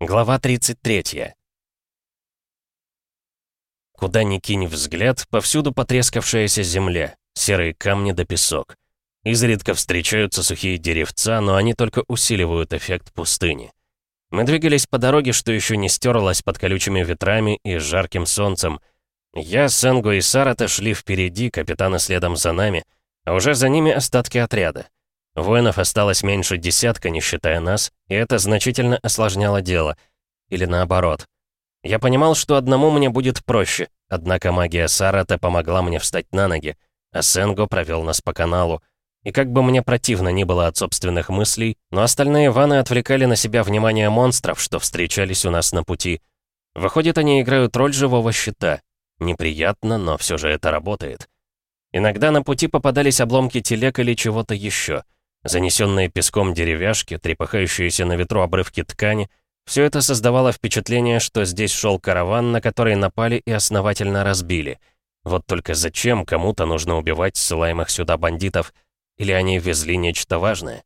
Глава 33. Куда ни кинь взгляд, повсюду потрескавшаяся земля, серые камни да песок. Изредка встречаются сухие деревца, но они только усиливают эффект пустыни. Мы двигались по дороге, что еще не стерлась под колючими ветрами и жарким солнцем. Я, Сенго и Сарата шли впереди, капитаны следом за нами, а уже за ними остатки отряда. Воинов осталось меньше десятка, не считая нас, и это значительно осложняло дело. Или наоборот. Я понимал, что одному мне будет проще, однако магия Сарата помогла мне встать на ноги, а Сенго провел нас по каналу. И как бы мне противно ни было от собственных мыслей, но остальные ваны отвлекали на себя внимание монстров, что встречались у нас на пути. Выходит, они играют роль живого щита. Неприятно, но все же это работает. Иногда на пути попадались обломки телег или чего-то еще — Занесенные песком деревяшки, трепыхающиеся на ветру обрывки ткани — все это создавало впечатление, что здесь шел караван, на который напали и основательно разбили. Вот только зачем кому-то нужно убивать ссылаемых сюда бандитов? Или они везли нечто важное?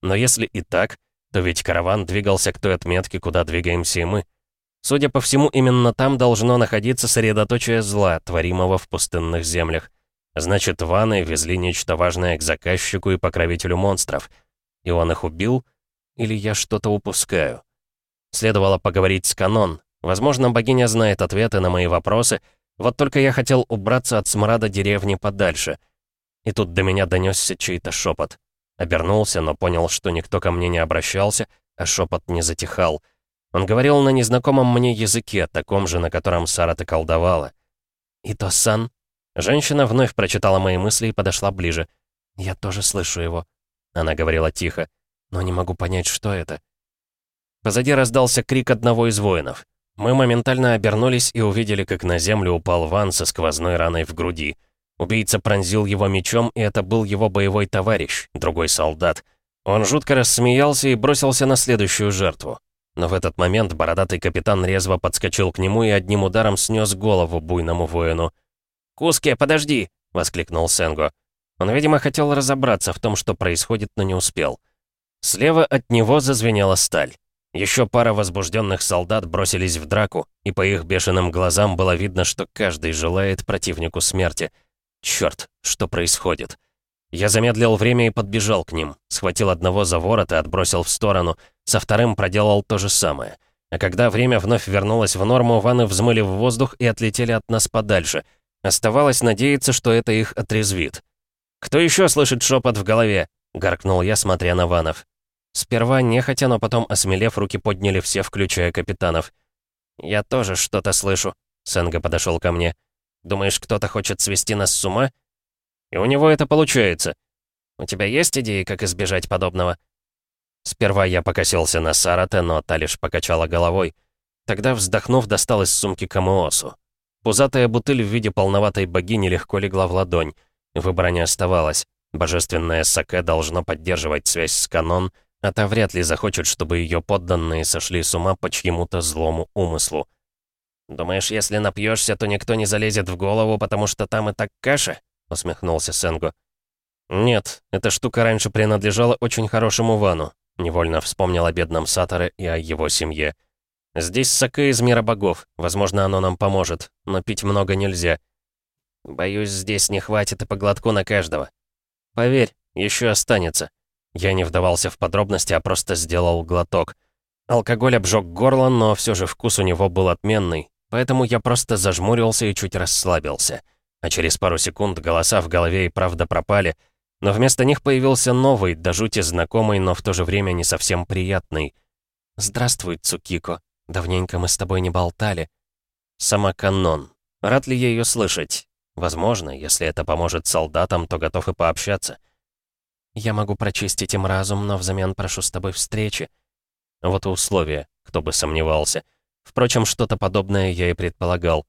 Но если и так, то ведь караван двигался к той отметке, куда двигаемся и мы. Судя по всему, именно там должно находиться средоточие зла, творимого в пустынных землях. Значит, ваны везли нечто важное к заказчику и покровителю монстров. И он их убил? Или я что-то упускаю? Следовало поговорить с Канон. Возможно, богиня знает ответы на мои вопросы, вот только я хотел убраться от смрада деревни подальше. И тут до меня донесся чей-то шепот. Обернулся, но понял, что никто ко мне не обращался, а шепот не затихал. Он говорил на незнакомом мне языке, таком же, на котором Сара-то колдовала. «Ито-сан?» Женщина вновь прочитала мои мысли и подошла ближе. «Я тоже слышу его», — она говорила тихо, «но не могу понять, что это». Позади раздался крик одного из воинов. Мы моментально обернулись и увидели, как на землю упал Ван со сквозной раной в груди. Убийца пронзил его мечом, и это был его боевой товарищ, другой солдат. Он жутко рассмеялся и бросился на следующую жертву. Но в этот момент бородатый капитан резво подскочил к нему и одним ударом снес голову буйному воину. «Куске, подожди!» — воскликнул Сенго. Он, видимо, хотел разобраться в том, что происходит, но не успел. Слева от него зазвенела сталь. Еще пара возбужденных солдат бросились в драку, и по их бешеным глазам было видно, что каждый желает противнику смерти. Черт, что происходит? Я замедлил время и подбежал к ним, схватил одного за ворот и отбросил в сторону, со вторым проделал то же самое. А когда время вновь вернулось в норму, ваны взмыли в воздух и отлетели от нас подальше — Оставалось надеяться, что это их отрезвит. «Кто еще слышит шепот в голове?» — гаркнул я, смотря на Ванов. Сперва нехотя, но потом, осмелев, руки подняли все, включая капитанов. «Я тоже что-то слышу», — Сенга подошел ко мне. «Думаешь, кто-то хочет свести нас с ума?» «И у него это получается. У тебя есть идеи, как избежать подобного?» Сперва я покосился на Сарате, но та лишь покачала головой. Тогда, вздохнув, достал из сумки Камуосу. Пузатая бутыль в виде полноватой богини легко легла в ладонь. Выбора не оставалось. Божественное саке должно поддерживать связь с канон, а та вряд ли захочет, чтобы ее подданные сошли с ума по чьему-то злому умыслу. «Думаешь, если напьешься, то никто не залезет в голову, потому что там и так каша?» — усмехнулся Сенго. «Нет, эта штука раньше принадлежала очень хорошему Вану», — невольно вспомнил о бедном Саторе и о его семье. Здесь саке из мира богов. Возможно, оно нам поможет. Но пить много нельзя. Боюсь, здесь не хватит и по глотку на каждого. Поверь, еще останется. Я не вдавался в подробности, а просто сделал глоток. Алкоголь обжег горло, но все же вкус у него был отменный. Поэтому я просто зажмурился и чуть расслабился. А через пару секунд голоса в голове и правда пропали, но вместо них появился новый, до жути знакомый, но в то же время не совсем приятный. «Здравствуй, Цукико», Давненько мы с тобой не болтали. Сама Канон. Рад ли я ее слышать? Возможно, если это поможет солдатам, то готов и пообщаться. Я могу прочистить им разум, но взамен прошу с тобой встречи. Вот и условия, кто бы сомневался. Впрочем, что-то подобное я и предполагал.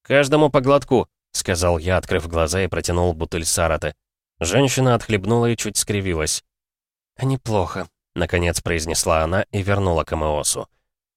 «Каждому по глотку», — сказал я, открыв глаза и протянул бутыль Сараты. Женщина отхлебнула и чуть скривилась. «Неплохо», — наконец произнесла она и вернула к Амеосу.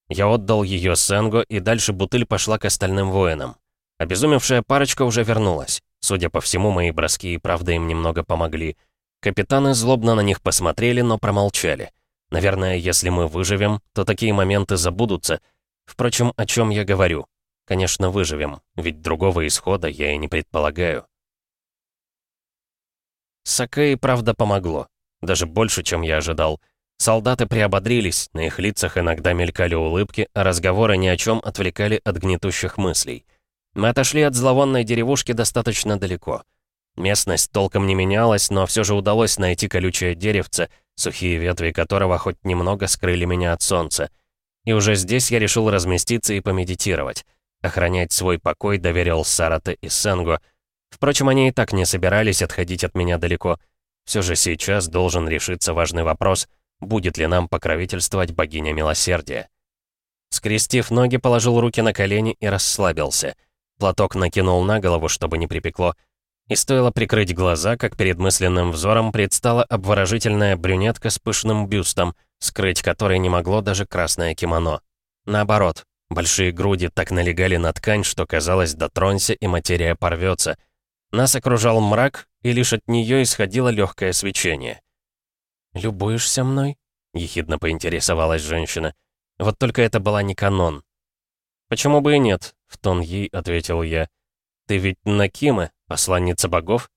Я отдал ее Сенго, и дальше бутыль пошла к остальным воинам. Обезумевшая парочка уже вернулась. Судя по всему, мои броски и правда им немного помогли. Капитаны злобно на них посмотрели, но промолчали. Наверное, если мы выживем, то такие моменты забудутся. Впрочем, о чем я говорю? Конечно, выживем, ведь другого исхода я и не предполагаю. Сакэй, правда, помогло. Даже больше, чем я ожидал. Солдаты приободрились, на их лицах иногда мелькали улыбки, а разговоры ни о чем отвлекали от гнетущих мыслей. Мы отошли от зловонной деревушки достаточно далеко. Местность толком не менялась, но все же удалось найти колючее деревце, сухие ветви которого хоть немного скрыли меня от солнца. И уже здесь я решил разместиться и помедитировать. Охранять свой покой доверил Сарате и Сенго. Впрочем, они и так не собирались отходить от меня далеко. Все же сейчас должен решиться важный вопрос, будет ли нам покровительствовать богиня милосердия. Скрестив ноги, положил руки на колени и расслабился. Платок накинул на голову, чтобы не припекло. И стоило прикрыть глаза, как перед мысленным взором предстала обворожительная брюнетка с пышным бюстом, скрыть который не могло даже красное кимоно. Наоборот, большие груди так налегали на ткань, что казалось, дотронься, и материя порвется. Нас окружал мрак, и лишь от нее исходило легкое свечение. «Любуешься мной?» — ехидно поинтересовалась женщина. Вот только это была не канон. «Почему бы и нет?» — в тон ей ответил я. «Ты ведь Накима, посланница богов?»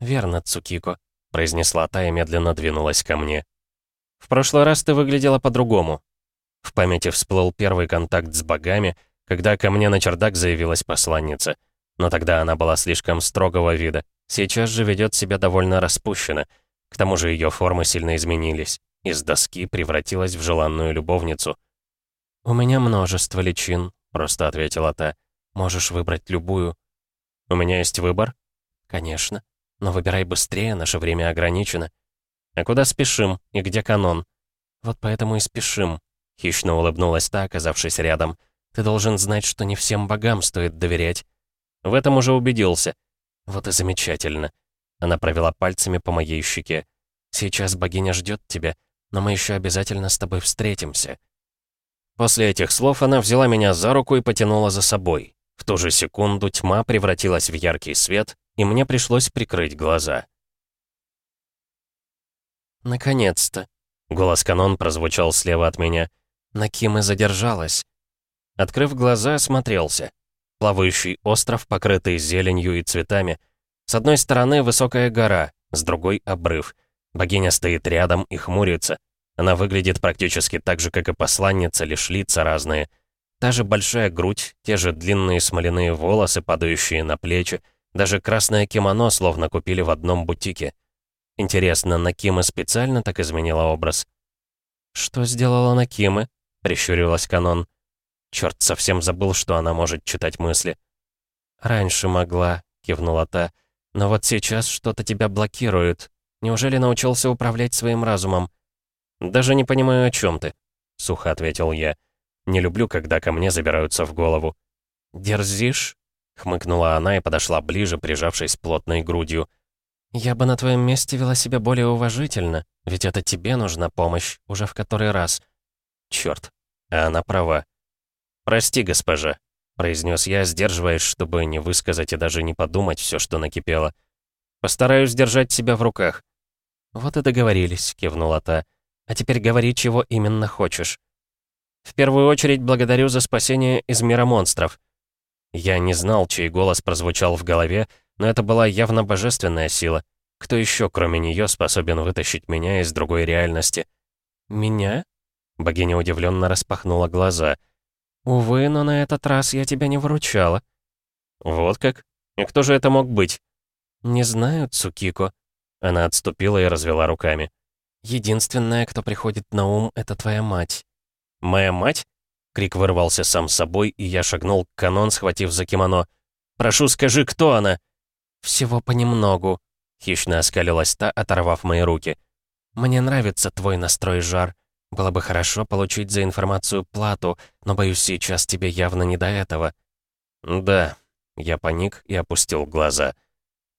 «Верно, Цукико», — произнесла та и медленно двинулась ко мне. «В прошлый раз ты выглядела по-другому». В памяти всплыл первый контакт с богами, когда ко мне на чердак заявилась посланница. Но тогда она была слишком строгого вида. Сейчас же ведет себя довольно распущенно — к тому же ее формы сильно изменились. Из доски превратилась в желанную любовницу. «У меня множество личин», — просто ответила та. «Можешь выбрать любую». «У меня есть выбор?» «Конечно. Но выбирай быстрее, наше время ограничено». «А куда спешим? И где канон?» «Вот поэтому и спешим», — хищно улыбнулась та, оказавшись рядом. «Ты должен знать, что не всем богам стоит доверять». «В этом уже убедился». «Вот и замечательно. Она провела пальцами по моей щеке. «Сейчас богиня ждет тебя, но мы еще обязательно с тобой встретимся». После этих слов она взяла меня за руку и потянула за собой. В ту же секунду тьма превратилась в яркий свет, и мне пришлось прикрыть глаза. «Наконец-то!» — голос канон прозвучал слева от меня. Накимы задержалась. Открыв глаза, осмотрелся. Плавающий остров, покрытый зеленью и цветами — с одной стороны высокая гора, с другой — обрыв. Богиня стоит рядом и хмурится. Она выглядит практически так же, как и посланница, лишь лица разные. Та же большая грудь, те же длинные смоляные волосы, падающие на плечи, даже красное кимоно словно купили в одном бутике. Интересно, Накима специально так изменила образ? «Что сделала Накимы?» — прищурилась Канон. Черт, совсем забыл, что она может читать мысли. «Раньше могла», — кивнула та, — но вот сейчас что-то тебя блокирует. Неужели научился управлять своим разумом? Даже не понимаю, о чем ты, сухо ответил я. Не люблю, когда ко мне забираются в голову. Дерзишь? хмыкнула она и подошла ближе, прижавшись плотной грудью. «Я бы на твоем месте вела себя более уважительно, ведь это тебе нужна помощь, уже в который раз». Черт, а она права. «Прости, госпожа», произнес я, сдерживаясь, чтобы не высказать и даже не подумать все, что накипело. «Постараюсь держать себя в руках». «Вот и договорились», — кивнула та. «А теперь говори, чего именно хочешь». «В первую очередь благодарю за спасение из мира монстров». Я не знал, чей голос прозвучал в голове, но это была явно божественная сила. Кто еще, кроме нее, способен вытащить меня из другой реальности? «Меня?» Богиня удивленно распахнула глаза — «Увы, но на этот раз я тебя не выручала». «Вот как? И кто же это мог быть?» «Не знаю, Цукико». Она отступила и развела руками. «Единственное, кто приходит на ум, это твоя мать». «Моя мать?» Крик вырвался сам собой, и я шагнул к канон, схватив за кимоно. «Прошу, скажи, кто она?» «Всего понемногу», — хищно оскалилась та, оторвав мои руки. «Мне нравится твой настрой, Жар. Было бы хорошо получить за информацию плату, но, боюсь, сейчас тебе явно не до этого». «Да». Я паник и опустил глаза.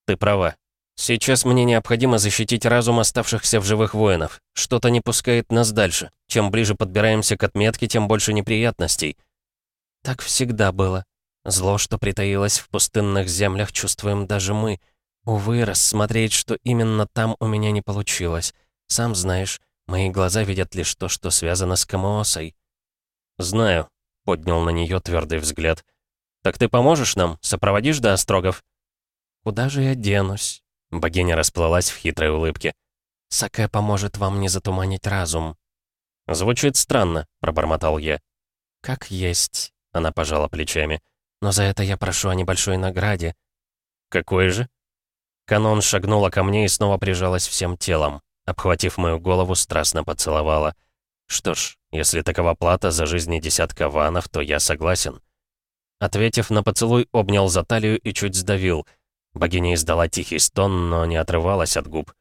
«Ты права. Сейчас мне необходимо защитить разум оставшихся в живых воинов. Что-то не пускает нас дальше. Чем ближе подбираемся к отметке, тем больше неприятностей». «Так всегда было. Зло, что притаилось в пустынных землях, чувствуем даже мы. Увы, рассмотреть, что именно там у меня не получилось. Сам знаешь, Мои глаза видят лишь то, что связано с Камоосой». «Знаю», — поднял на нее твердый взгляд. «Так ты поможешь нам? Сопроводишь до Острогов?» «Куда же я денусь?» Богиня расплылась в хитрой улыбке. «Саке поможет вам не затуманить разум». «Звучит странно», — пробормотал я. «Как есть», — она пожала плечами. «Но за это я прошу о небольшой награде». «Какой же?» Канон шагнула ко мне и снова прижалась всем телом. Обхватив мою голову, страстно поцеловала. «Что ж, если такова плата за жизни десятка ванов, то я согласен». Ответив на поцелуй, обнял за талию и чуть сдавил. Богиня издала тихий стон, но не отрывалась от губ.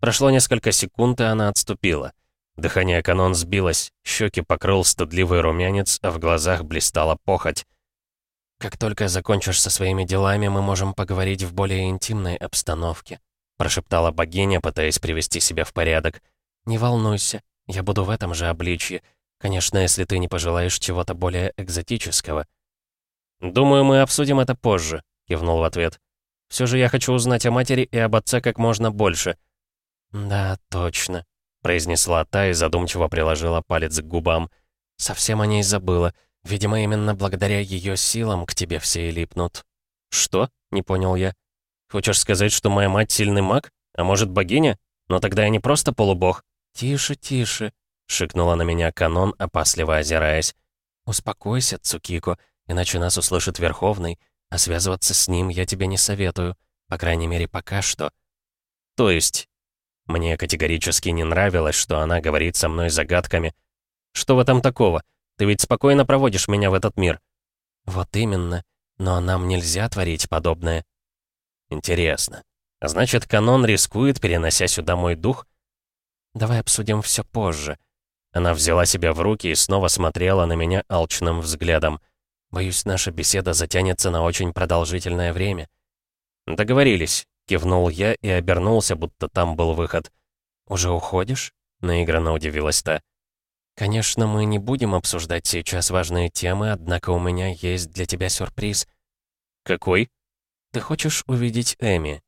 Прошло несколько секунд, и она отступила. Дыхание канон сбилось, щеки покрыл стыдливый румянец, а в глазах блистала похоть. «Как только закончишь со своими делами, мы можем поговорить в более интимной обстановке», прошептала богиня, пытаясь привести себя в порядок. «Не волнуйся, я буду в этом же обличье. Конечно, если ты не пожелаешь чего-то более экзотического». «Думаю, мы обсудим это позже», — кивнул в ответ. «Все же я хочу узнать о матери и об отце как можно больше». «Да, точно», произнесла та и задумчиво приложила палец к губам. «Совсем о ней забыла. Видимо, именно благодаря ее силам к тебе все и липнут». «Что?» — не понял я. «Хочешь сказать, что моя мать сильный маг? А может, богиня? Но тогда я не просто полубог». «Тише, тише», — шикнула на меня канон, опасливо озираясь. «Успокойся, Цукико, иначе нас услышит Верховный, а связываться с ним я тебе не советую, по крайней мере, пока что». «То есть?» Мне категорически не нравилось, что она говорит со мной загадками. «Что в этом такого? Ты ведь спокойно проводишь меня в этот мир». «Вот именно. Но нам нельзя творить подобное». «Интересно. Значит, канон рискует, перенося сюда мой дух?» «Давай обсудим все позже». Она взяла себя в руки и снова смотрела на меня алчным взглядом. «Боюсь, наша беседа затянется на очень продолжительное время». «Договорились. Кивнул я и обернулся, будто там был выход. «Уже уходишь?» — наигранно удивилась та. «Конечно, мы не будем обсуждать сейчас важные темы, однако у меня есть для тебя сюрприз». «Какой?» «Ты хочешь увидеть Эми?»